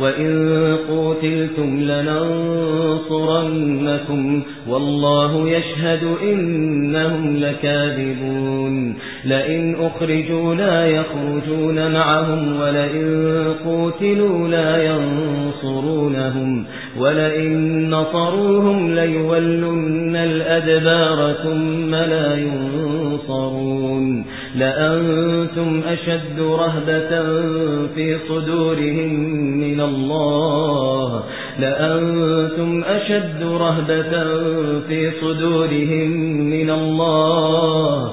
وإن قوتلتم لننصرنكم والله يشهد إنهم لكاذبون لئن أخرجوا لا يخرجون معهم ولئن قوتلوا لا ينصرونهم ولئن نصروهم ليولن الأدبار ثم لا ينصرون لأنتم أشد رهبة في صدورهم من الله لأنتم أشد رهبة في صدورهم من الله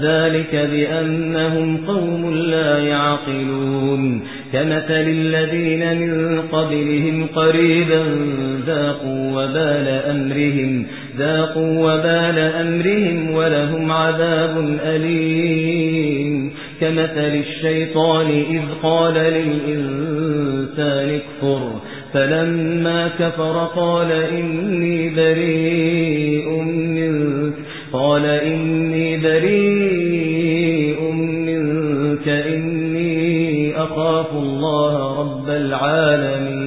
ذلك بأنهم قوم لا يعقلون كمثل الذين من قبلهم قريبا ذاقوا وبال أمرهم ذاقوا وبال أمرهم ولهم عذاب أليم. كمثل الشيطان إذ قال للإنسان اكفر فلما كفر قال إني بريء منك قال إني بريء إني أخاف الله رب العالمين